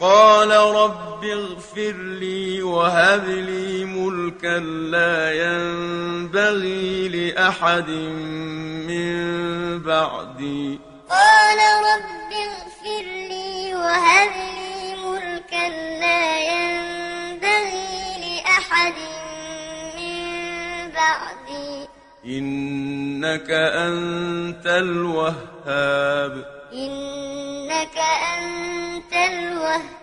قال رب اغفر لي وهب لي ملكا لا ينبغي لأحد من بعدي. قال رب اغفر لي وهب لي ملكا لا ينبغي لأحد من بعدي. إنك أنت الوهاب. إنك أنت الوهاب.